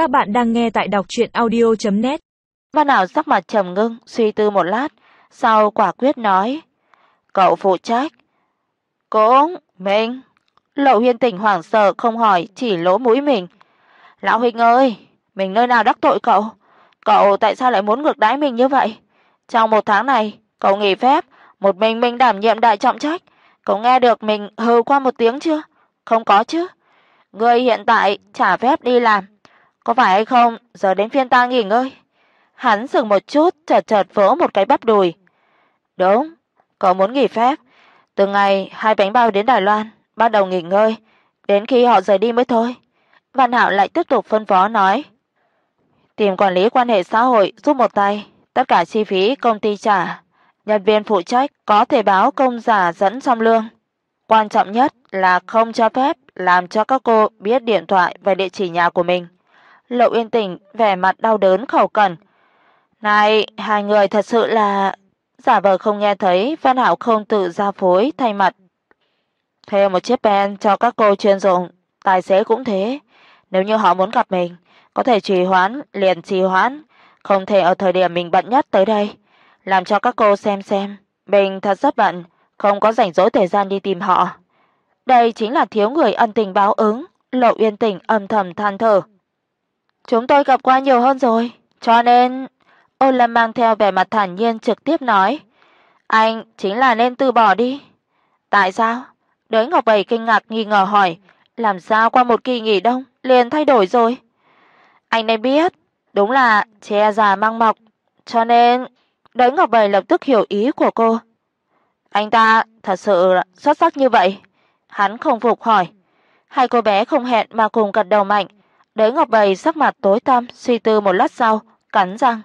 Các bạn đang nghe tại đọc audio net Văn Hạo sắc mặt trầm ngưng, suy tư một lát, sau quả quyết nói: "Cậu phụ trách." "Cũng mình." lậu Huyên tỉnh hoảng sợ không hỏi, chỉ lỗ mũi mình. "Lão huynh ơi, mình nơi nào đắc tội cậu? Cậu tại sao lại muốn ngược đãi mình như vậy? Trong một tháng này, cậu nghỉ phép, một mình mình đảm nhiệm đại trọng trách, cậu nghe được mình hừ qua một tiếng chưa? Không có chứ? Ngươi hiện tại trả phép đi làm, có phải hay không? Giờ đến phiên ta nghỉ ngơi." Hắn dừng một chút, chợt chợt vỗ một cái bắp đùi. "Đúng, có muốn nghỉ phép, từ ngày hai bánh bao đến Đài Loan, bắt đầu nghỉ ngơi, đến khi họ rời đi mới thôi." Văn Hạo lại tiếp tục phân phó nói: "Tìm quản lý quan hệ xã hội giúp một tay, tất cả chi phí công ty trả, nhân viên phụ trách có thể báo công giả dẫn xong lương. Quan trọng nhất là không cho phép làm cho các cô biết điện thoại và địa chỉ nhà của mình." Lộ Uyên Tình vẻ mặt đau đớn khẩu cần "Này, hai người thật sự là..." Giả vờ không nghe thấy, Văn Hạo không tự ra phối thay mặt. theo một chiếc Ben cho các cô chuyên dụng, tài xế cũng thế, nếu như họ muốn gặp mình, có thể trì hoãn liền trì hoãn, không thể ở thời điểm mình bận nhất tới đây, làm cho các cô xem xem, mình thật rất bận, không có rảnh rỗi thời gian đi tìm họ. Đây chính là thiếu người ân tình báo ứng, Lộ Uyên Tình âm thầm than thở. Chúng tôi gặp qua nhiều hơn rồi, cho nên Ôn Lâm mang theo vẻ mặt thản nhiên trực tiếp nói, anh chính là nên từ bỏ đi. Tại sao? Đới Ngọc Bảy kinh ngạc nghi ngờ hỏi, làm sao qua một kỳ nghỉ đông liền thay đổi rồi? Anh nên biết, đúng là che già mang mọc, cho nên Đới Ngọc Bảy lập tức hiểu ý của cô. Anh ta thật sự xuất sắc như vậy? Hắn không phục hỏi. Hai cô bé không hẹn mà cùng gật đầu mạnh. Đế Ngọc Bảy sắc mặt tối tăm, suy tư một lát sau, cắn răng.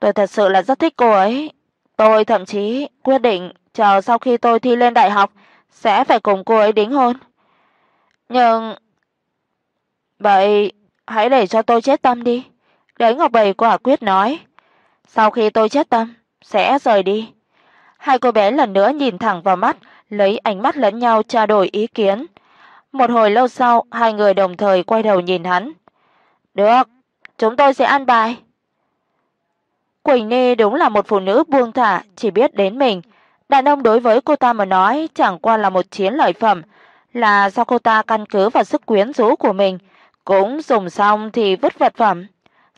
Tôi thật sự là rất thích cô ấy. Tôi thậm chí quyết định chờ sau khi tôi thi lên đại học sẽ phải cùng cô ấy đính hôn. Nhưng vậy hãy để cho tôi chết tâm đi." Đế Ngọc Bầy quả quyết nói. "Sau khi tôi chết tâm sẽ rời đi." Hai cô bé lần nữa nhìn thẳng vào mắt, lấy ánh mắt lẫn nhau trao đổi ý kiến. Một hồi lâu sau, hai người đồng thời quay đầu nhìn hắn. "Được, chúng tôi sẽ an bài." Quỳnh Nê đúng là một phụ nữ buông thả, chỉ biết đến mình. Đàn ông đối với cô ta mà nói chẳng qua là một chiến lợi phẩm, là do cô ta căn cứ vào sức quyến rũ của mình, cũng dùng xong thì vứt vật phẩm.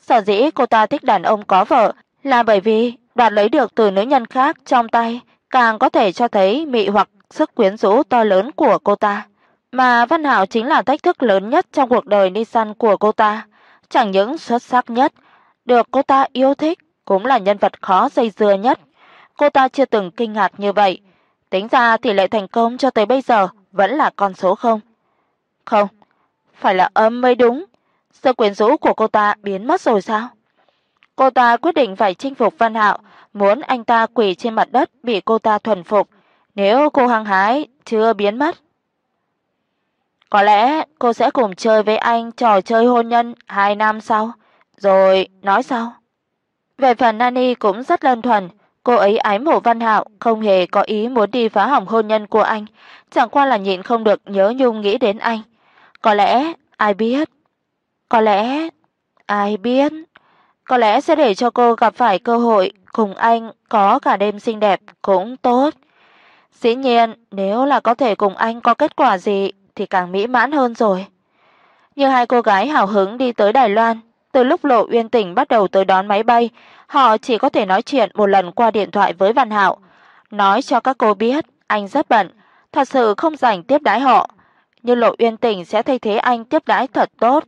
Sở dĩ cô ta thích đàn ông có vợ là bởi vì đoạt lấy được từ nữ nhân khác trong tay, càng có thể cho thấy mị hoặc sức quyến rũ to lớn của cô ta. Mà Văn Hạo chính là thách thức lớn nhất trong cuộc đời đi săn của cô ta, chẳng những xuất sắc nhất, được cô ta yêu thích, cũng là nhân vật khó dây dưa nhất. Cô ta chưa từng kinh ngạc như vậy, tính ra tỷ lệ thành công cho tới bây giờ vẫn là con số không. Không, phải là âm mới đúng. Sự quyến rũ của cô ta biến mất rồi sao? Cô ta quyết định phải chinh phục Văn Hạo, muốn anh ta quỳ trên mặt đất bị cô ta thuần phục, nếu cô hăng hái chưa biến mất. Có lẽ cô sẽ cùng chơi với anh trò chơi hôn nhân 2 năm sau, rồi nói sau. Về phần Nani cũng rất đơn thuần, cô ấy ái mộ Văn Hạo, không hề có ý muốn đi phá hỏng hôn nhân của anh, chẳng qua là nhịn không được nhớ nhung nghĩ đến anh. Có lẽ ai biết, có lẽ ai biết, có lẽ sẽ để cho cô gặp phải cơ hội cùng anh có cả đêm xinh đẹp cũng tốt. Dĩ nhiên, nếu là có thể cùng anh có kết quả gì thì càng mỹ mãn hơn rồi. Như hai cô gái hào hứng đi tới Đài Loan, từ lúc Lộ Uyên Tỉnh bắt đầu tới đón máy bay, họ chỉ có thể nói chuyện một lần qua điện thoại với Văn Hạo, nói cho các cô biết anh rất bận, thật sự không rảnh tiếp đãi họ, nhưng Lộ Uyên Tỉnh sẽ thay thế anh tiếp đãi thật tốt.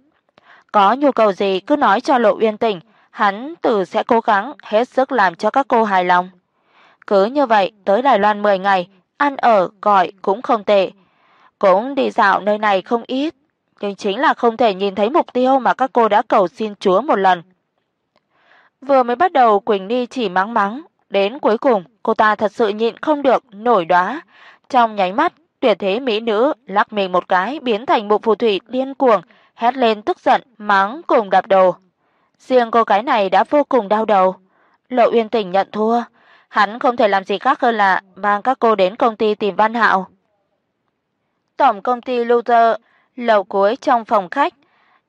Có nhu cầu gì cứ nói cho Lộ Uyên Tỉnh, hắn tự sẽ cố gắng hết sức làm cho các cô hài lòng. Cứ như vậy, tới Đài Loan 10 ngày, ăn ở gọi cũng không tệ. Cũng đi dạo nơi này không ít, nhưng chính là không thể nhìn thấy mục tiêu mà các cô đã cầu xin Chúa một lần. Vừa mới bắt đầu Quỳnh Ni chỉ mắng mắng, đến cuối cùng cô ta thật sự nhịn không được nổi đóa, trong nháy mắt, tuyệt thế mỹ nữ lắc mình một cái biến thành một phù thủy điên cuồng, hét lên tức giận, mắng cùng đạp đầu Riêng cô gái này đã vô cùng đau đầu. Lộ Uyên Tỉnh nhận thua, hắn không thể làm gì khác hơn là mang các cô đến công ty tìm Văn Hạo. Tổng công ty Luther lầu cuối trong phòng khách,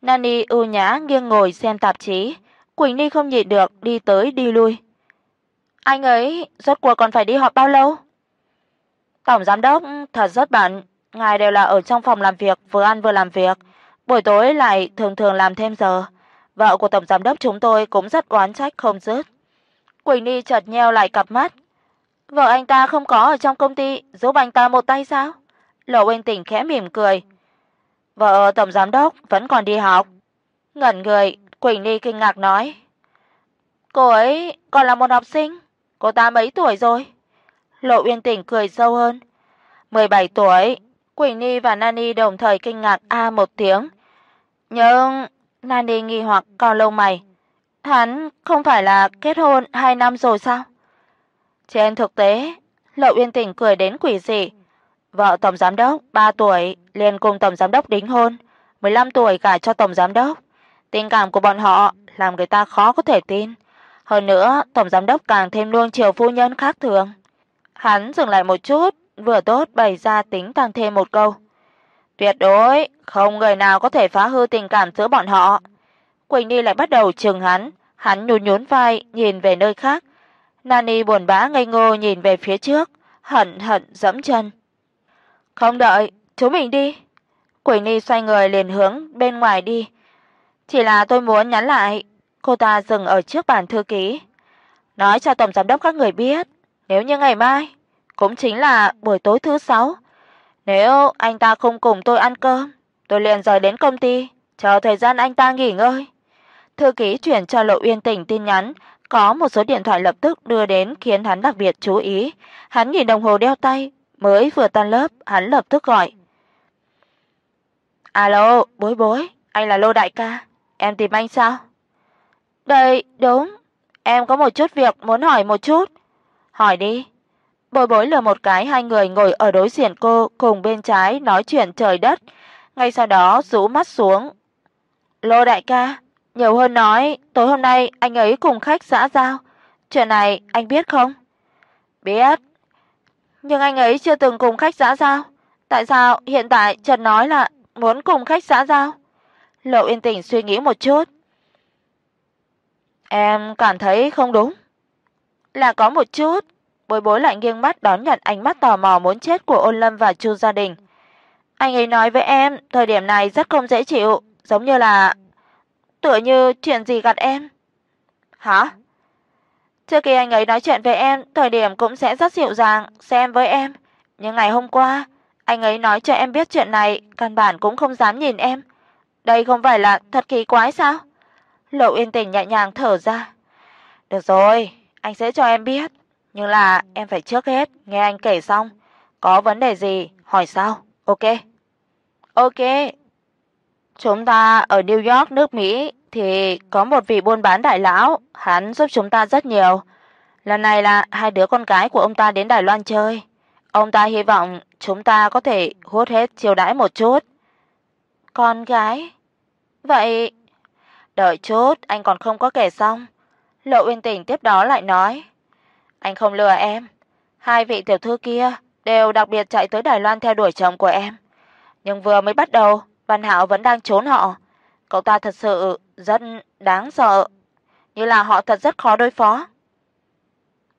Nani ưu nhã nghiêng ngồi xem tạp chí, Quỳnh Ni không nhịn được đi tới đi lui. Anh ấy rốt cuộc còn phải đi họp bao lâu? Tổng giám đốc thật rất bận, ngài đều là ở trong phòng làm việc vừa ăn vừa làm việc, buổi tối lại thường thường làm thêm giờ. Vợ của tổng giám đốc chúng tôi cũng rất oán trách không dứt. Quỳnh Ni chợt nheo lại cặp mắt. Vợ anh ta không có ở trong công ty giúp anh ta một tay sao? Lộ Uyên Tỉnh khẽ mỉm cười. Vợ tổng giám đốc vẫn còn đi học. Ngẩn người, Quỳnh Ly kinh ngạc nói: "Cô ấy còn là một học sinh, cô ta mấy tuổi rồi?" Lộ Uyên Tỉnh cười sâu hơn. 17 tuổi. Quỳnh Ly và Nani đồng thời kinh ngạc a một tiếng. Nhưng Nani nghi hoặc cau lông mày. Hắn không phải là kết hôn 2 năm rồi sao? Trên thực tế, Lộ Uyên Tỉnh cười đến quỷ dị. Vợ tổng giám đốc 3 tuổi liền cùng tổng giám đốc đính hôn, 15 tuổi gả cho tổng giám đốc. Tình cảm của bọn họ làm người ta khó có thể tin. Hơn nữa, tổng giám đốc càng thêm luôn chiều phu nhân khác thường. Hắn dừng lại một chút, vừa tốt bày ra tính tăng thêm một câu. Tuyệt đối không người nào có thể phá hư tình cảm giữa bọn họ. Quỳnh Ni lại bắt đầu chừng hắn, hắn nhún nhún vai nhìn về nơi khác. Nani buồn bã ngây ngô nhìn về phía trước, hận hận giẫm chân. "Không đợi, chúng mình đi." Quỳnh Ni xoay người liền hướng bên ngoài đi. "Chỉ là tôi muốn nhắn lại." Cô ta dừng ở trước bàn thư ký, nói cho tổng giám đốc các người biết, nếu như ngày mai, cũng chính là buổi tối thứ sáu, nếu anh ta không cùng tôi ăn cơm, tôi liền rời đến công ty, chờ thời gian anh ta nghỉ ngơi. Thư ký chuyển cho Lộ Uyên Tỉnh tin nhắn, có một số điện thoại lập tức đưa đến khiến hắn đặc biệt chú ý. Hắn nhìn đồng hồ đeo tay, mới vừa tan lớp, hắn lập tức gọi. "Alo, Bối Bối, anh là Lô đại ca, em tìm anh sao?" "Đây, đúng, em có một chút việc muốn hỏi một chút." "Hỏi đi." Bối Bối lừa một cái hai người ngồi ở đối diện cô, cùng bên trái nói chuyện trời đất, ngay sau đó rũ mắt xuống. "Lô đại ca, nhiều hơn nói, tối hôm nay anh ấy cùng khách xã giao, chuyện này anh biết không?" "Biết." "Nhưng anh ấy chưa từng cùng khách xã giao, tại sao hiện tại trần nói là muốn cùng khách xã giao?" Lộ Yên tĩnh suy nghĩ một chút. "Em cảm thấy không đúng." "Là có một chút." Bối Bối lại nghiêng mắt đón nhận ánh mắt tò mò muốn chết của Ôn Lâm và Chu gia đình. Anh ấy nói với em, thời điểm này rất không dễ chịu, giống như là tựa như chuyện gì gạt em. Hả? Trước khi anh ấy nói chuyện với em, thời điểm cũng sẽ rất dịu dàng xem với em, nhưng ngày hôm qua, anh ấy nói cho em biết chuyện này, căn bản cũng không dám nhìn em. Đây không phải là thật kỳ quái sao? Lộ Yên Tình nhẹ nhàng thở ra. Được rồi, anh sẽ cho em biết, nhưng là em phải trước hết nghe anh kể xong, có vấn đề gì hỏi sau, ok? Ok. Chúng ta ở New York nước Mỹ thì có một vị buôn bán đại lão, hắn giúp chúng ta rất nhiều. Lần này là hai đứa con gái của ông ta đến Đài Loan chơi. Ông ta hy vọng chúng ta có thể hút hết chiêu đãi một chút. Con gái? Vậy đợi chút, anh còn không có kể xong. Lộ Uyên Tỉnh tiếp đó lại nói: "Anh không lừa em, hai vị tiểu thư kia đều đặc biệt chạy tới Đài Loan theo đuổi chồng của em. Nhưng vừa mới bắt đầu, Văn Hạo vẫn đang trốn họ. Cậu ta thật sự rất đáng sợ, như là họ thật rất khó đối phó.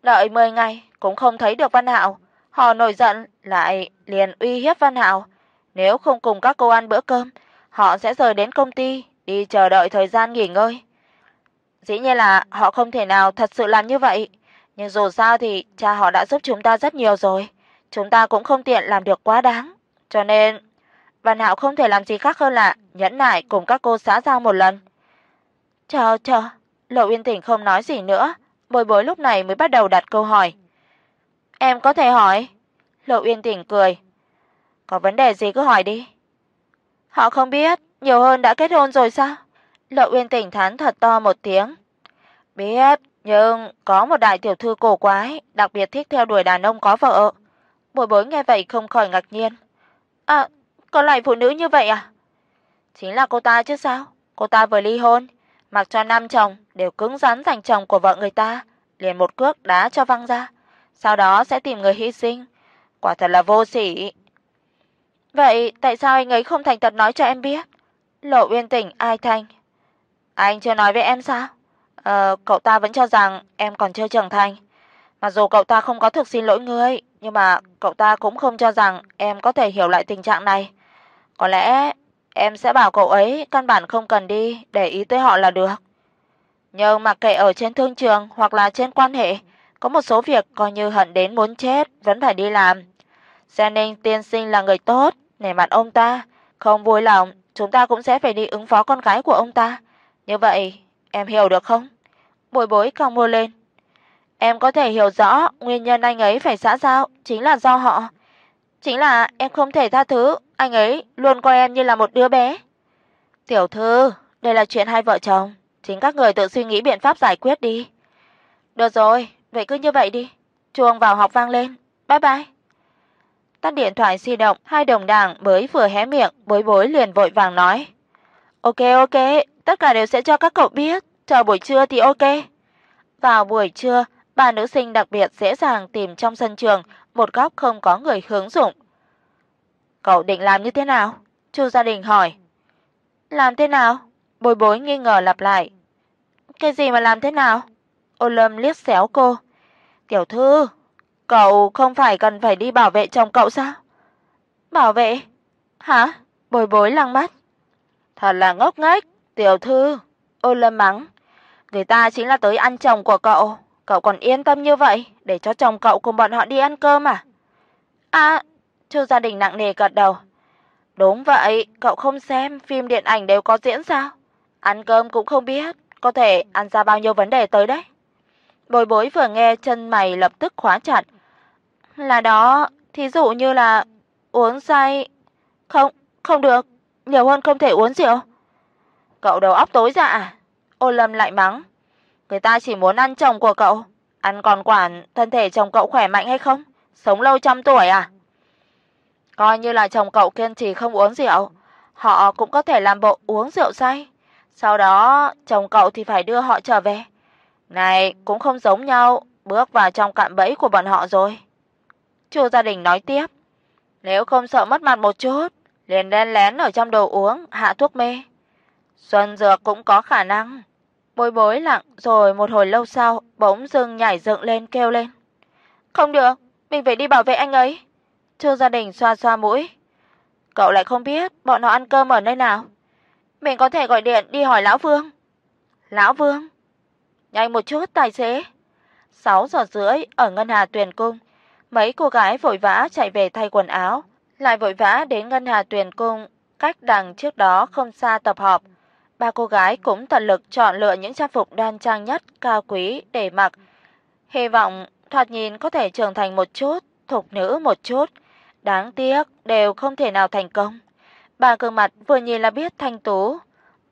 Đợi 10 ngày cũng không thấy được Văn Hạo, họ nổi giận lại liền uy hiếp Văn Hạo, nếu không cùng các cô ăn bữa cơm, họ sẽ rời đến công ty đi chờ đợi thời gian nghỉ ngơi. Dĩ nhiên là họ không thể nào thật sự làm như vậy, nhưng dù sao thì cha họ đã giúp chúng ta rất nhiều rồi, chúng ta cũng không tiện làm được quá đáng, cho nên Văn Hạo không thể làm gì khác hơn là nhẫn nại cùng các cô xã giao một lần. "Chờ chờ." Lộ Uyên Tỉnh không nói gì nữa, Bối Bối lúc này mới bắt đầu đặt câu hỏi. "Em có thể hỏi?" Lộ Uyên Tỉnh cười. "Có vấn đề gì cứ hỏi đi." "Họ không biết, nhiều hơn đã kết hôn rồi sao?" Lộ Uyên Tỉnh thán thật to một tiếng. "Biết, nhưng có một đại tiểu thư cổ quái, đặc biệt thích theo đuổi đàn ông có vợ." Bối Bối nghe vậy không khỏi ngạc nhiên. "À, có loại phụ nữ như vậy à?" Chính là cô ta chứ sao? Cô ta vừa ly hôn, mặc cho năm chồng đều cứng rắn giành chồng của vợ người ta, liền một cước đá cho văng ra, sau đó sẽ tìm người hy sinh. Quả thật là vô sỉ. Vậy tại sao anh ấy không thành thật nói cho em biết? Lộ Uyên Tỉnh ai thanh. Anh chưa nói với em sao? Ờ, cậu ta vẫn cho rằng em còn chưa trưởng thành. Mặc dù cậu ta không có thực xin lỗi ngươi, nhưng mà cậu ta cũng không cho rằng em có thể hiểu lại tình trạng này. Có lẽ em sẽ bảo cậu ấy căn bản không cần đi để ý tới họ là được. Nhưng mặc kệ ở trên thương trường hoặc là trên quan hệ, có một số việc coi như hận đến muốn chết vẫn phải đi làm. Gia Ninh tiên sinh là người tốt, nể mặt ông ta, không vui lòng, chúng ta cũng sẽ phải đi ứng phó con gái của ông ta. Như vậy, em hiểu được không? Bồi Bối cong môi lên. Em có thể hiểu rõ nguyên nhân anh ấy phải xã giao chính là do họ. Chính là em không thể tha thứ, anh ấy luôn coi em như là một đứa bé. Tiểu thư, đây là chuyện hai vợ chồng, chính các người tự suy nghĩ biện pháp giải quyết đi. Được rồi, vậy cứ như vậy đi. Chuông vào học vang lên. Bye bye. Tắt điện thoại di động, hai đồng đảng mới vừa hé miệng, Bối Bối liền vội vàng nói: "Ok ok, tất cả đều sẽ cho các cậu biết, chờ buổi trưa thì ok." Vào buổi trưa, ba nữ sinh đặc biệt dễ dàng tìm trong sân trường một góc không có người hướng dụng. "Cậu định làm như thế nào?" Chu Gia Đình hỏi. "Làm thế nào?" Bối Bối nghi ngờ lặp lại. "Cái gì mà làm thế nào?" Ô Lâm liếc xéo cô. "Tiểu thư, cậu không phải cần phải đi bảo vệ chồng cậu sao?" "Bảo vệ?" "Hả?" Bối Bối lăng mắt. "Thật là ngốc nghếch, tiểu thư." Ô Lâm mắng. "Người ta chính là tới ăn chồng của cậu, cậu còn yên tâm như vậy để cho chồng cậu cùng bọn họ đi ăn cơm à?" "À." Chu Gia Đình nặng nề gật đầu. "Đúng vậy, cậu không xem phim điện ảnh đều có diễn sao? Ăn cơm cũng không biết, có thể ăn ra bao nhiêu vấn đề tới đấy." Bồi Bối vừa nghe chân mày lập tức khóa chặt. "Là đó, thí dụ như là uống say." "Không, không được, nhiều hơn không thể uống rượu." "Cậu đầu óc tối dạ à?" Ô Lâm lại mắng. "Người ta chỉ muốn ăn chồng của cậu, ăn còn quản thân thể chồng cậu khỏe mạnh hay không, sống lâu trăm tuổi à?" Coi như là chồng cậu kiên trì không uống rượu, họ cũng có thể làm bộ uống rượu say, sau đó chồng cậu thì phải đưa họ trở về. Này cũng không giống nhau, bước vào trong cạm bẫy của bọn họ rồi." Chu gia đình nói tiếp. "Nếu không sợ mất mặt một chút, liền đen lén ở trong đồ uống hạ thuốc mê. Xuân dược cũng có khả năng." Bối Bối lặng rồi một hồi lâu sau, bỗng dưng nhảy dựng lên kêu lên. "Không được, mình phải đi bảo vệ anh ấy." Trương gia đình xoa xoa mũi. "Cậu lại không biết bọn nó ăn cơm ở nơi nào? Mình có thể gọi điện đi hỏi lão Vương." "Lão Vương?" Nhanh một chút tài xế. 6 giờ rưỡi ở ngân hà Tuyền cung, mấy cô gái vội vã chạy về thay quần áo, lại vội vã đến ngân hà Tuyền cung, cách đằng trước đó không xa tập họp. Ba cô gái cũng tận lực chọn lựa những trang phục đoan trang nhất, cao quý để mặc, hy vọng thoạt nhìn có thể trưởng thành một chút, thục nữ một chút. Đáng tiếc đều không thể nào thành công. Ba gương mặt vừa nhìn là biết thanh tú,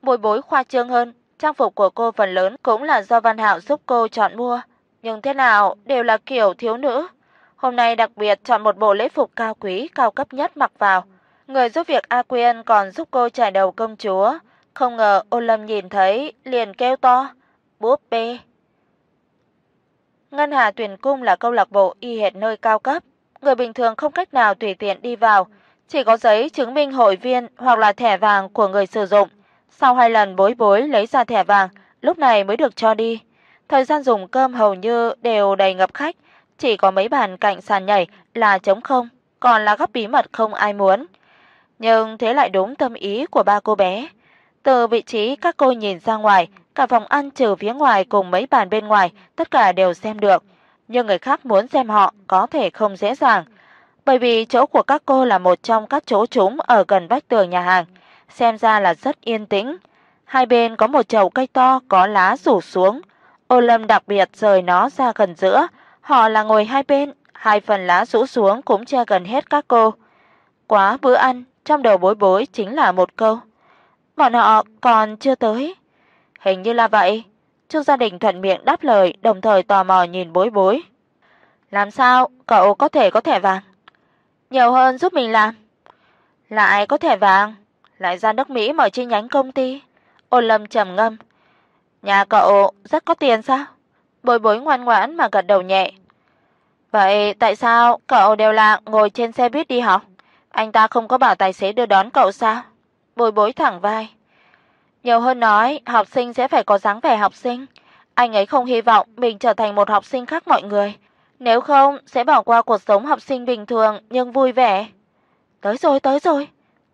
bồi bối khoa trương hơn, Trang phục của cô phần lớn cũng là do Văn Hạo giúp cô chọn mua, nhưng thế nào đều là kiểu thiếu nữ. Hôm nay đặc biệt chọn một bộ lễ phục cao quý, cao cấp nhất mặc vào. Người giúp việc A Quyên còn giúp cô trải đầu công chúa, không ngờ Ô Lâm nhìn thấy liền kêu to, "Búp bê!" Ngân Hà Tuyển cung là câu lạc bộ y hệt nơi cao cấp, người bình thường không cách nào tùy tiện đi vào, chỉ có giấy chứng minh hội viên hoặc là thẻ vàng của người sử dụng. Sau hai lần bối bối lấy ra thẻ vàng, lúc này mới được cho đi. Thời gian dùng cơm hầu như đều đầy ngập khách, chỉ có mấy bàn cạnh sàn nhảy là trống không, còn là góc bí mật không ai muốn. Nhưng thế lại đúng tâm ý của ba cô bé. Từ vị trí các cô nhìn ra ngoài, cả phòng ăn trừ phía ngoài cùng mấy bàn bên ngoài, tất cả đều xem được, nhưng người khác muốn xem họ có thể không dễ dàng, bởi vì chỗ của các cô là một trong các chỗ trống ở gần vách tường nhà hàng xem ra là rất yên tĩnh. Hai bên có một chậu cây to có lá rủ xuống. Ô Lâm đặc biệt rời nó ra gần giữa, họ là ngồi hai bên, hai phần lá rũ xuống cũng che gần hết các cô. Quá bữa ăn, trong đầu Bối Bối chính là một câu. Bọn họ còn chưa tới. Hình như là vậy. Chu gia đình thuận miệng đáp lời, đồng thời tò mò nhìn Bối Bối. Làm sao cậu có thể có thẻ vàng? Nhiều hơn giúp mình làm. Lại có thẻ vàng? lại ra nước Mỹ mở chi nhánh công ty. Ôn Lâm trầm ngâm. Nhà cậu rất có tiền sao? Bối Bối ngoan ngoãn mà gật đầu nhẹ. Vậy tại sao cậu đều là ngồi trên xe buýt đi học? Anh ta không có bảo tài xế đưa đón cậu sao? Bồi bối thẳng vai. Nhiều hơn nói, học sinh sẽ phải có dáng vẻ học sinh. Anh ấy không hy vọng mình trở thành một học sinh khác mọi người, nếu không sẽ bỏ qua cuộc sống học sinh bình thường nhưng vui vẻ. Tới rồi, tới rồi.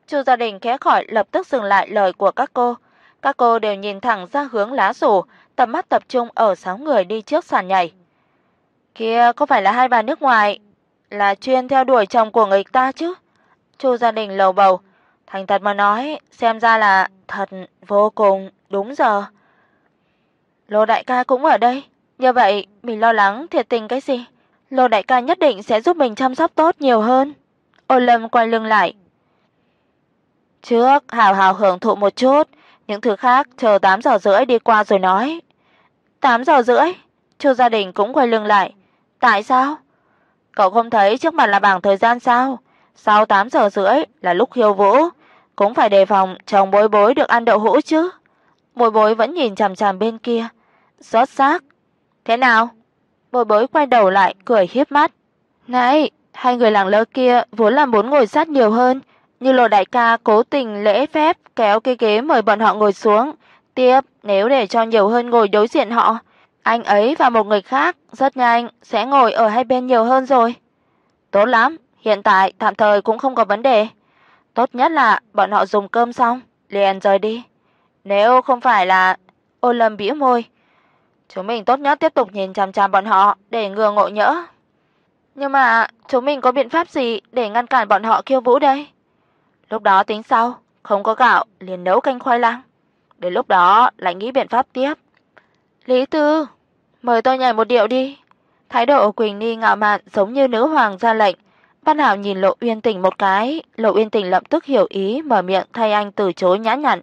Chu gia đình khẽ khỏi lập tức dừng lại lời của các cô. Các cô đều nhìn thẳng ra hướng lá rủ, tầm mắt tập trung ở sáu người đi trước sàn nhảy. Kia có phải là hai bà nước ngoài là chuyên theo đuổi chồng của người ta chứ? Chu gia đình lầu bầu, thành thật mà nói, xem ra là thật vô cùng đúng giờ. Lô đại ca cũng ở đây, như vậy mình lo lắng thiệt tình cái gì? Lô đại ca nhất định sẽ giúp mình chăm sóc tốt nhiều hơn. Ô Lâm quay lưng lại. Trước hào hào hưởng thụ một chút, những thứ khác chờ 8 giờ rưỡi đi qua rồi nói. 8 giờ rưỡi? Chu gia đình cũng quay lưng lại. Tại sao? Cậu không thấy trước mặt là bảng thời gian sao? Sau 8 giờ rưỡi là lúc khiêu vũ, cũng phải đề phòng chồng Bối Bối được ăn đậu hũ chứ. Bối Bối vẫn nhìn chằm chằm bên kia, xót xác. Thế nào? Bối Bối quay đầu lại cười hiếp mắt. "Này, hai người làng lơ kia vốn là muốn ngồi sát nhiều hơn, nhưng Lô đại ca cố tình lễ phép kéo cái ghế mời bọn họ ngồi xuống. Tiếp, nếu để cho nhiều hơn ngồi đối diện họ, anh ấy và một người khác rất nhanh sẽ ngồi ở hai bên nhiều hơn rồi." "Tốt lắm, hiện tại tạm thời cũng không có vấn đề. Tốt nhất là bọn họ dùng cơm xong liền rời đi. Nếu không phải là Ô Lâm bĩu môi, chúng mình tốt nhất tiếp tục nhìn chằm chằm bọn họ để ngừa ngộ nhỡ. Nhưng mà chúng mình có biện pháp gì để ngăn cản bọn họ khiêu vũ đây? Lúc đó tính sau, không có gạo liền nấu canh khoai lang. Đến lúc đó lại nghĩ biện pháp tiếp. Lý Tư, mời tôi nhảy một điệu đi. Thái độ của Quỳnh Ni ngạo mạn giống như nữ hoàng ra lệnh. Văn Hạo nhìn Lộ Uyên Tình một cái, Lộ Uyên Tình lập tức hiểu ý mở miệng thay anh từ chối nhã nhặn.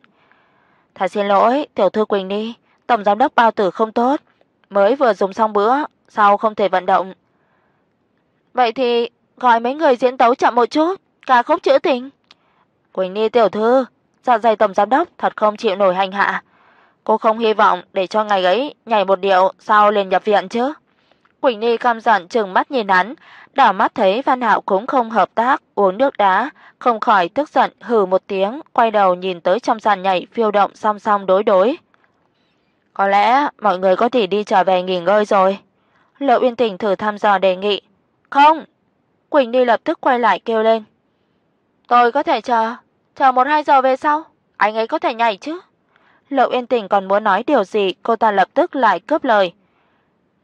"Thật xin lỗi, tiểu thư Quỳnh đi, tổng giám đốc bao tử không tốt, mới vừa dùng xong bữa, sau không thể vận động." "Vậy thì gọi mấy người diễn tấu chậm một chút, ca khúc trữ tình." "Quỳnh Ni tiểu thư, dạ dày tổng giám đốc thật không chịu nổi hành hạ. Cô không hy vọng để cho ngày ấy nhảy một điệu sau liền nhập viện chứ?" Quỳnh Ni căm giận trừng mắt nhìn hắn, đảo mắt thấy Văn Hạo cũng không hợp tác, uống nước đá, không khỏi tức giận hừ một tiếng, quay đầu nhìn tới trong sàn nhảy phiêu động song song đối đối. Có lẽ mọi người có thể đi trở về nghỉ ngơi rồi. Lộ Uyên Tình thử thăm dò đề nghị. "Không." Quỳnh Ni lập tức quay lại kêu lên. "Tôi có thể chờ, chờ một hai giờ về sau, anh ấy có thể nhảy chứ?" Lộ Uyên Tình còn muốn nói điều gì, cô ta lập tức lại cướp lời.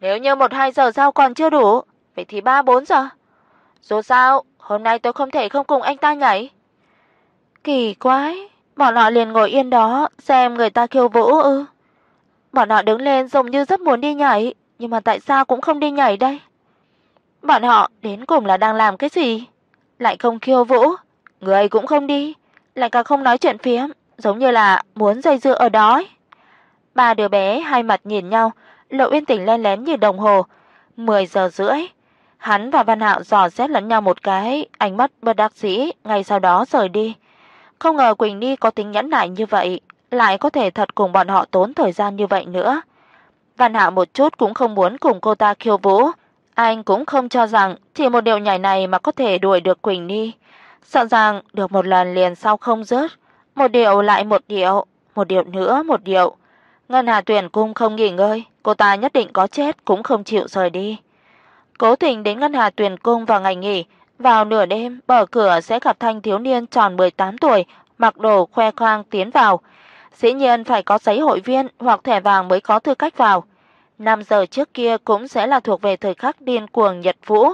"Nếu như một hai giờ sau còn chưa đủ, vậy thì 3 4 giờ. Dù sao, hôm nay tôi không thể không cùng anh ta nhảy." Kỳ quái, bọn họ liền ngồi yên đó xem người ta khiêu vũ ư? Bọn họ đứng lên giống như rất muốn đi nhảy, nhưng mà tại sao cũng không đi nhảy đây? Bọn họ đến cùng là đang làm cái gì? Lại không khiêu vũ, người cũng không đi, lại càng không nói chuyện phiếm, giống như là muốn dây dưa ở đó. Ba đứa bé hai mặt nhìn nhau, Lộ Uyên Tỉnh lén lén nhìn đồng hồ, 10 giờ rưỡi. Hắn và Văn Hạo dò xét lẫn nhau một cái, ánh mắt bất đắc dĩ, ngay sau đó rời đi. Không ngờ Quỳnh Ni có tính nhẫn nại như vậy, lại có thể thật cùng bọn họ tốn thời gian như vậy nữa. Văn Hạo một chút cũng không muốn cùng cô ta khiêu vũ, anh cũng không cho rằng chỉ một điệu nhảy này mà có thể đuổi được Quỳnh Ni. Sợ rằng được một lần liền sau không rớt, một điệu lại một điệu, một điệu nữa một điệu. Ngân Hà Tuyển cung không nghỉ ngơi, cô ta nhất định có chết cũng không chịu rời đi. Cố Tình đến Ngân Hà Tuyển cung vào ngày nghỉ, vào nửa đêm, mở cửa sẽ gặp thanh thiếu niên tròn 18 tuổi, mặc đồ khoe khoang tiến vào. Dĩ nhiên phải có giấy hội viên hoặc thẻ vàng mới có tư cách vào. 5 giờ trước kia cũng sẽ là thuộc về thời khắc điên cuồng Nhật Vũ.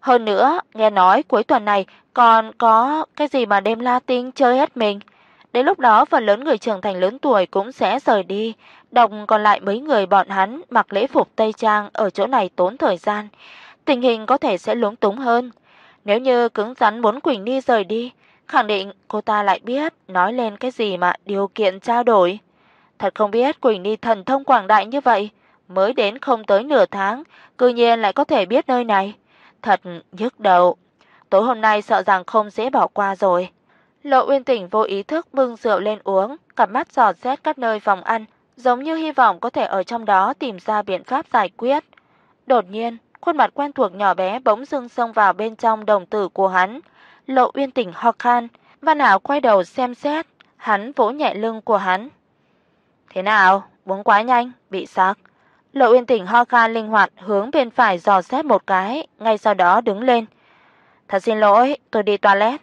Hơn nữa, nghe nói cuối tuần này còn có cái gì mà đêm Latin chơi hết mình. Đến lúc đó phần lớn người trưởng thành lớn tuổi cũng sẽ rời đi, đồng còn lại mấy người bọn hắn mặc lễ phục tây trang ở chỗ này tốn thời gian, tình hình có thể sẽ lúng túng hơn. Nếu như cứng rắn muốn Quỳnh Ni rời đi, khẳng định cô ta lại biết nói lên cái gì mà điều kiện trao đổi. Thật không biết Quỳnh Ni thần thông quảng đại như vậy, mới đến không tới nửa tháng, cư nhiên lại có thể biết nơi này. Thật nhức đầu. Tối hôm nay sợ rằng không dễ bỏ qua rồi. Lộ Uyên Tỉnh vô ý thức bưng rượu lên uống, cặp mắt dò xét các nơi phòng ăn, giống như hy vọng có thể ở trong đó tìm ra biện pháp giải quyết. Đột nhiên, khuôn mặt quen thuộc nhỏ bé bỗng dưng xông vào bên trong đồng tử của hắn. Lộ Uyên Tỉnh ho khan, Văn Hạo quay đầu xem xét, hắn vỗ nhẹ lưng của hắn. "Thế nào, uống quá nhanh, bị sặc?" Lộ Uyên Tỉnh ho khan linh hoạt hướng bên phải dò xét một cái, ngay sau đó đứng lên. "Thật xin lỗi, tôi đi toilet."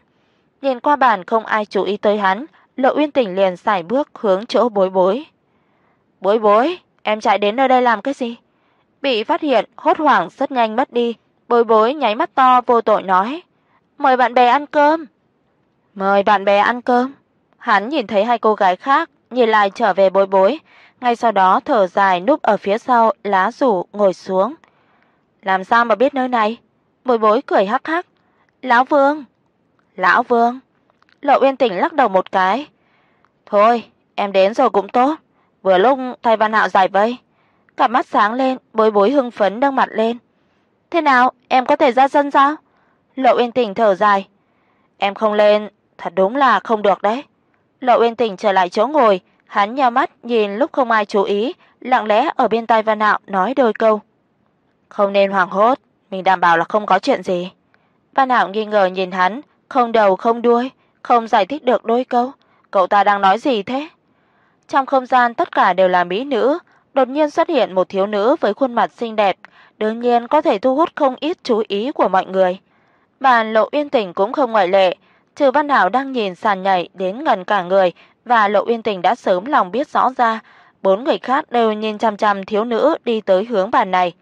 Nhìn qua bàn không ai chú ý tới hắn, Lộ Uyên Tỉnh liền sải bước hướng chỗ Bối Bối. "Bối Bối, em chạy đến nơi đây làm cái gì?" Bị phát hiện, hốt hoảng rất nhanh mất đi. Bối Bối nháy mắt to vô tội nói: "Mời bạn bè ăn cơm." "Mời bạn bè ăn cơm?" Hắn nhìn thấy hai cô gái khác, nhìn lại trở về Bối Bối, ngay sau đó thở dài núp ở phía sau lá rủ ngồi xuống. "Làm sao mà biết nơi này?" Bối Bối cười hắc hắc. "Lão Vương." "Lão Vương?" Lộ Uyên Tỉnh lắc đầu một cái. "Thôi, em đến rồi cũng tốt, vừa lúc thay Văn Hạo giải vây." Cặp mắt sáng lên, Bối Bối hưng phấn đăng mặt lên. "Thế nào, em có thể ra sân sao?" Lộ Uyên Tỉnh thở dài. "Em không lên, thật đúng là không được đấy." Lộ Uyên Tỉnh trở lại chỗ ngồi, hắn nhíu mắt nhìn lúc không ai chú ý, lặng lẽ ở bên tai Văn nạo nói đôi câu. "Không nên hoảng hốt, mình đảm bảo là không có chuyện gì." Văn nạo nghi ngờ nhìn hắn, không đầu không đuôi, không giải thích được đôi câu, cậu ta đang nói gì thế? Trong không gian tất cả đều là mỹ nữ, đột nhiên xuất hiện một thiếu nữ với khuôn mặt xinh đẹp, đương nhiên có thể thu hút không ít chú ý của mọi người. Mà Lộ Uyên Tình cũng không ngoại lệ, trừ Văn Hạo đang nhìn sàn nhảy đến gần cả người và Lộ Uyên Tình đã sớm lòng biết rõ ra, bốn người khác đều nhìn chằm chằm thiếu nữ đi tới hướng bàn này.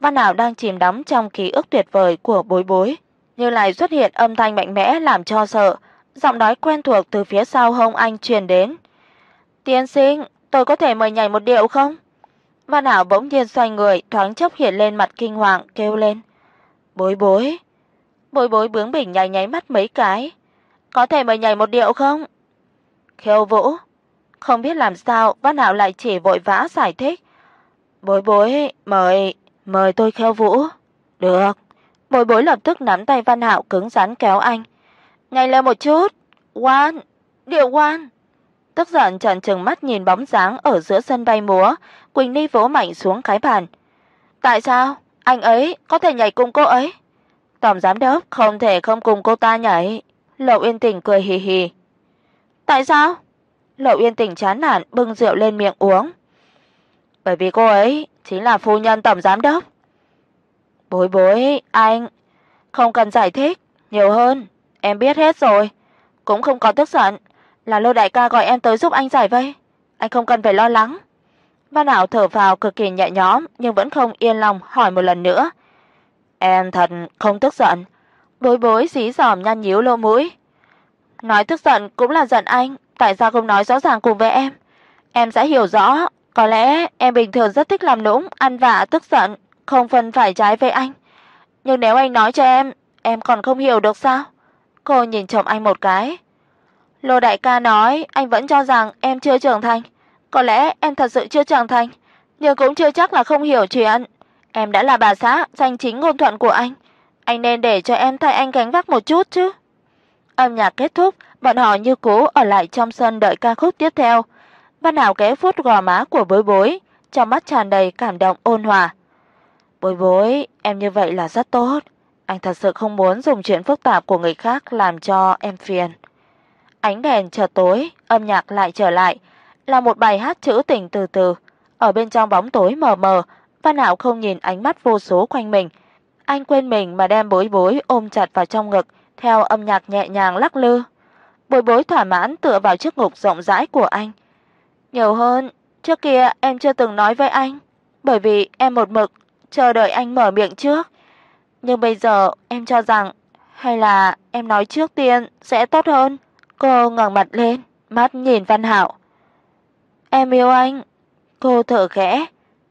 Văn Hạo đang chìm đắm trong ký ức tuyệt vời của Bối Bối, như lại xuất hiện âm thanh mạnh mẽ làm cho sợ, giọng nói quen thuộc từ phía sau hông anh truyền đến. "Tiên sinh, tôi có thể mời nhảy một điệu không?" Văn Hạo bỗng nhiên xoay người, thoáng chốc hiện lên mặt kinh hoàng kêu lên. "Bối Bối." Bối Bối bướng bỉnh nháy nháy mắt mấy cái. "Có thể mời nhảy một điệu không?" Khêu Vũ. Không biết làm sao, Văn Hạo lại chỉ vội vã giải thích. "Bối Bối, mời, mời tôi Khêu vũ." "Được." Bối Bối lập tức nắm tay Văn Hạo cứng rắn kéo anh. "Nhanh lên một chút. Quan, điệu quan." Tức giận trợn trừng mắt nhìn bóng dáng ở giữa sân bay múa, Quỳnh Ly vỗ mạnh xuống cái bàn. "Tại sao? Anh ấy có thể nhảy cùng cô ấy?" Tổng giám đốc không thể không cùng cô ta nhảy. Lậu Uyên Tình cười hì hì. "Tại sao?" Lậu Uyên Tình chán nản bưng rượu lên miệng uống. "Bởi vì cô ấy chính là phu nhân tổng giám đốc." "Bối Bối, anh không cần giải thích nhiều hơn, em biết hết rồi." Cũng không có tức giận, là Lô đại ca gọi em tới giúp anh giải vây, anh không cần phải lo lắng. Văn Hạo thở vào cực kỳ nhẹ nhõm nhưng vẫn không yên lòng hỏi một lần nữa. Em thật không tức giận. Bối Bối xí giòm nhăn nhíu lỗ mũi. Nói tức giận cũng là giận anh, tại sao không nói rõ ràng cùng với em? Em sẽ hiểu rõ, có lẽ em bình thường rất thích làm nũng, ăn vạ tức giận, không phân phải trái với anh. Nhưng nếu anh nói cho em, em còn không hiểu được sao? Cô nhìn chồng anh một cái. Lô đại ca nói anh vẫn cho rằng em chưa trưởng thành, có lẽ em thật sự chưa trưởng thành, nhưng cũng chưa chắc là không hiểu chuyện. Em đã là bà xã danh chính ngôn thuận của anh, anh nên để cho em thay anh gánh vác một chút chứ. Âm nhạc kết thúc, bọn họ như cố ở lại trong sân đợi ca khúc tiếp theo. Văn Hạo kéo vuốt gò má của Bối Bối, trong mắt tràn đầy cảm động ôn hòa. "Bối Bối, em như vậy là rất tốt, anh thật sự không muốn dùng chuyện phức tạp của người khác làm cho em phiền." Ánh đèn chợt tối, âm nhạc lại trở lại, là một bài hát trữ tình từ từ. Ở bên trong bóng tối mờ mờ, Văn Hạo không nhìn ánh mắt vô số quanh mình, anh quên mình mà đem Bối Bối ôm chặt vào trong ngực, theo âm nhạc nhẹ nhàng lắc lư. Bối Bối thỏa mãn tựa vào chiếc ngực rộng rãi của anh. Nhiều hơn, trước kia em chưa từng nói với anh, bởi vì em một mực chờ đợi anh mở miệng trước. Nhưng bây giờ em cho rằng hay là em nói trước tiên sẽ tốt hơn. Cô ngẩng mặt lên, mắt nhìn Văn Hạo. "Em yêu anh." Cô thở khẽ.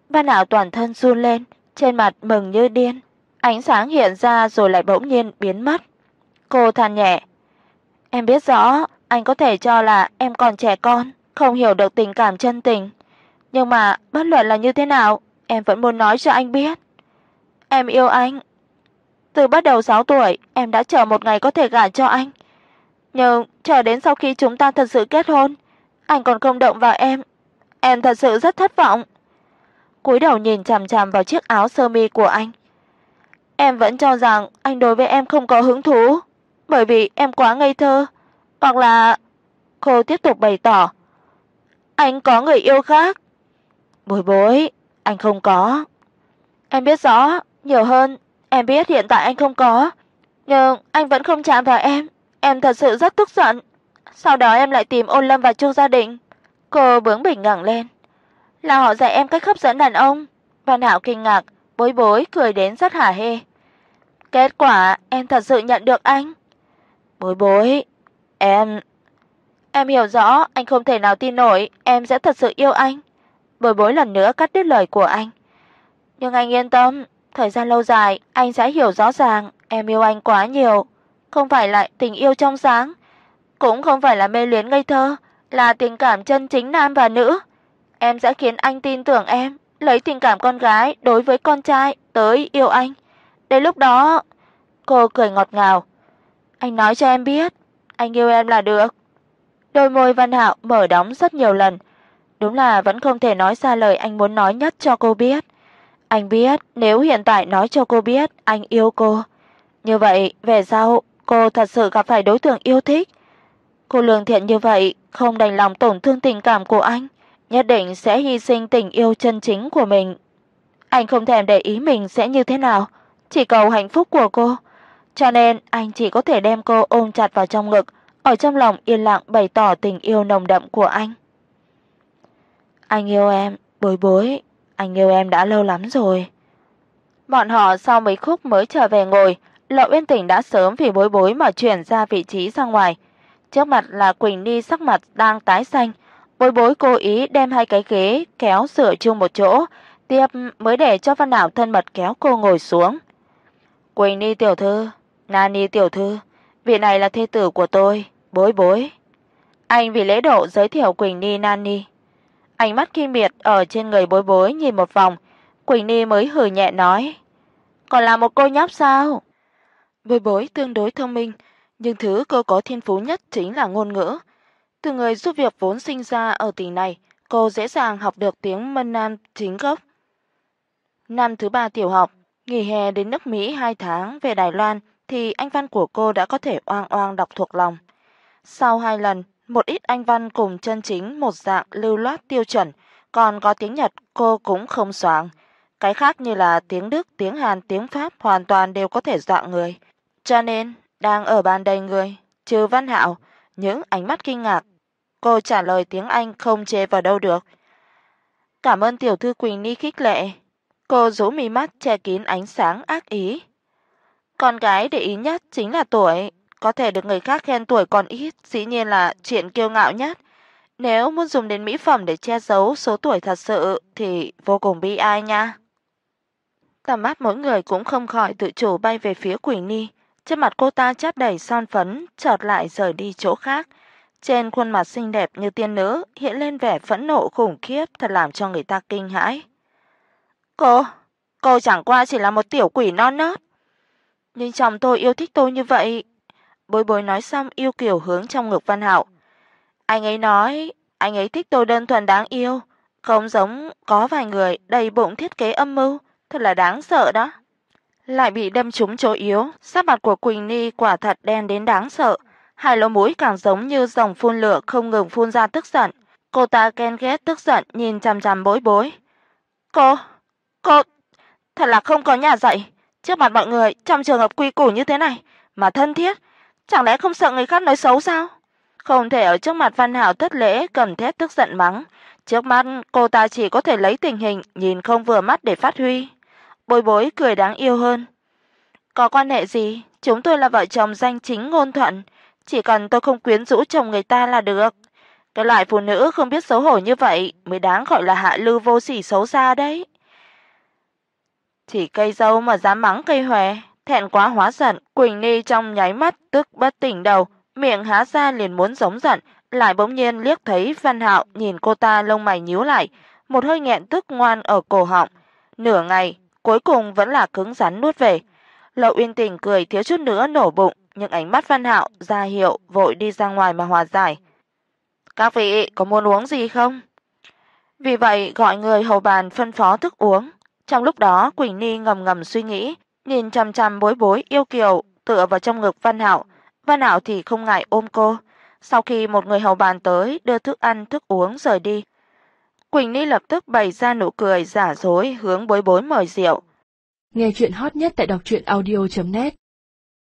Văn Hạo toàn thân run lên, trên mặt mừng như điên. Ánh sáng hiện ra rồi lại bỗng nhiên biến mất. Cô than nhẹ, "Em biết rõ, anh có thể cho là em còn trẻ con, không hiểu được tình cảm chân tình, nhưng mà bất luận là như thế nào, em vẫn muốn nói cho anh biết. Em yêu anh. Từ bắt đầu 6 tuổi, em đã chờ một ngày có thể gả cho anh. Nhưng chờ đến sau khi chúng ta thật sự kết hôn, anh còn không động vào em. Em thật sự rất thất vọng." Cúi đầu nhìn chằm chằm vào chiếc áo sơ mi của anh. Em vẫn cho rằng anh đối với em không có hứng thú, bởi vì em quá ngây thơ, hoặc là cô tiếp tục bày tỏ. Anh có người yêu khác. Bối bối, anh không có. Em biết rõ, nhiều hơn, em biết hiện tại anh không có, nhưng anh vẫn không chạm vào em, em thật sự rất tức giận. Sau đó em lại tìm Ôn Lâm và Chu gia đình. Cô bướng bỉnh ngẩng lên. Là họ dạy em cách hấp dẫn đàn ông. Văn Hạo kinh ngạc, bối bối cười đến rất hả hê. Kết quả em thật sự nhận được anh. Bối bối, em em hiểu rõ anh không thể nào tin nổi em sẽ thật sự yêu anh. Bối bối lần nữa cắt đứt lời của anh. Nhưng anh yên tâm, thời gian lâu dài anh sẽ hiểu rõ ràng em yêu anh quá nhiều, không phải là tình yêu trong sáng, cũng không phải là mê luyến ngây thơ, là tình cảm chân chính nam và nữ. Em sẽ khiến anh tin tưởng em, lấy tình cảm con gái đối với con trai tới yêu anh. Đến lúc đó, cô cười ngọt ngào. Anh nói cho em biết, anh yêu em là được. Đôi môi Văn Hạo mở đóng rất nhiều lần, đúng là vẫn không thể nói ra lời anh muốn nói nhất cho cô biết. Anh biết nếu hiện tại nói cho cô biết anh yêu cô, như vậy về sau cô thật sự gặp phải đối tượng yêu thích. Cô lương thiện như vậy, không đành lòng tổn thương tình cảm của anh, nhất định sẽ hy sinh tình yêu chân chính của mình. Anh không thèm để ý mình sẽ như thế nào, chỉ cầu hạnh phúc của cô. Cho nên anh chỉ có thể đem cô ôm chặt vào trong ngực, ở trong lòng yên lặng bày tỏ tình yêu nồng đậm của anh. Anh yêu em, Bối Bối, anh yêu em đã lâu lắm rồi. Bọn họ sau mấy khúc mới trở về ngồi, Lộ Uyên Tỉnh đã sớm vì Bối Bối mà chuyển ra vị trí ra ngoài. Trước mặt là Quỳnh Ni sắc mặt đang tái xanh, Bối Bối cố ý đem hai cái ghế kéo sửa chung một chỗ, tiếp mới để cho Văn Nạo thân mật kéo cô ngồi xuống. "Quỳnh Ni tiểu thư, Nani tiểu thư, vị này là thê tử của tôi, Bối Bối." Anh vì lễ độ giới thiệu Quỳnh Ni Nani. Ánh mắt kinh miệt ở trên người Bối Bối nhìn một vòng, Quỳnh Ni mới hừ nhẹ nói: "Còn là một cô nhóc sao?" Bối Bối tương đối thông minh, nhưng thứ cô có thiên phú nhất chính là ngôn ngữ. Từ người giúp việc vốn sinh ra ở tỉnh này, cô dễ dàng học được tiếng Mân Nam chính gốc. Năm thứ ba tiểu học, nghỉ hè đến nước Mỹ 2 tháng về Đài Loan thì anh văn của cô đã có thể oang oang đọc thuộc lòng. Sau hai lần, một ít anh văn cùng chân chính một dạng lưu loát tiêu chuẩn, còn có tiếng Nhật cô cũng không xoàng. Cái khác như là tiếng Đức, tiếng Hàn, tiếng Pháp hoàn toàn đều có thể dọa người. Cho nên, đang ở bàn đầy người, trừ Văn Hạo, những ánh mắt kinh ngạc, cô trả lời tiếng Anh không chê vào đâu được. Cảm ơn tiểu thư Quỳnh Ni khích lệ. Cô rũ mí mắt che kín ánh sáng ác ý. Con gái để ý nhất chính là tuổi, có thể được người khác khen tuổi còn ít, dĩ nhiên là chuyện kiêu ngạo nhất. Nếu muốn dùng đến mỹ phẩm để che giấu số tuổi thật sự thì vô cùng bi ai nha. Tầm mắt mỗi người cũng không khỏi tự chủ bay về phía Quỳnh Ni. Trên mặt cô ta chát đầy son phấn, chợt lại rời đi chỗ khác. Trên khuôn mặt xinh đẹp như tiên nữ hiện lên vẻ phẫn nộ khủng khiếp thật làm cho người ta kinh hãi. "Cô, cô chẳng qua chỉ là một tiểu quỷ non nớt. Nhưng chồng tôi yêu thích tôi như vậy." Bối Bối nói xong yêu kiều hướng trong ngực Văn Hạo. Anh ấy nói, anh ấy thích tôi đơn thuần đáng yêu, không giống có vài người đầy bụng thiết kế âm mưu, thật là đáng sợ đó lại bị đâm trúng chỗ yếu, sắc mặt của Quỳnh Ni quả thật đen đến đáng sợ, hai lỗ mũi càng giống như dòng phun lửa không ngừng phun ra tức giận. Cô ta ghen ghét tức giận nhìn chằm chằm Bối Bối. "Cô, cô thật là không có nhà dạy, trước mặt mọi người trong trường hợp quy củ như thế này mà thân thiết, chẳng lẽ không sợ người khác nói xấu sao?" Không thể ở trước mặt Văn Hạo thất lễ cầm thét tức giận mắng, trước mắt cô ta chỉ có thể lấy tình hình nhìn không vừa mắt để phát huy. Bối Bối cười đáng yêu hơn. Có quan hệ gì, chúng tôi là vợ chồng danh chính ngôn thuận, chỉ cần tôi không quyến rũ chồng người ta là được. Cái loại phụ nữ không biết xấu hổ như vậy mới đáng gọi là hạ lưu vô sỉ xấu xa đấy. Chỉ cây dâu mà dám mắng cây hòe, thẹn quá hóa giận, Quỳnh Ni trong nháy mắt tức bất tỉnh đầu, miệng há ra liền muốn giống giận, lại bỗng nhiên liếc thấy Văn Hạo nhìn cô ta lông mày nhíu lại, một hơi nghẹn tức ngoan ở cổ họng. Nửa ngày, cuối cùng vẫn là cứng rắn nuốt về. Lộ Uyên Tình cười thiếu chút nữa nổ bụng, nhưng ánh mắt Văn Hạo ra hiệu vội đi ra ngoài mà hòa giải. "Các vị có muốn uống gì không?" Vì vậy gọi người hầu bàn phân phó thức uống. Trong lúc đó, Quỳnh Ni ngầm ngầm suy nghĩ, nhìn chằm chằm Bối Bối yêu kiều tựa vào trong ngực Văn Hạo. Văn Hạo thì không ngại ôm cô. Sau khi một người hầu bàn tới đưa thức ăn thức uống rời đi, Quỳnh Ni lập tức bày ra nụ cười giả dối hướng Bối Bối mời rượu. Nghe chuyện hot nhất tại đọc truyện audio net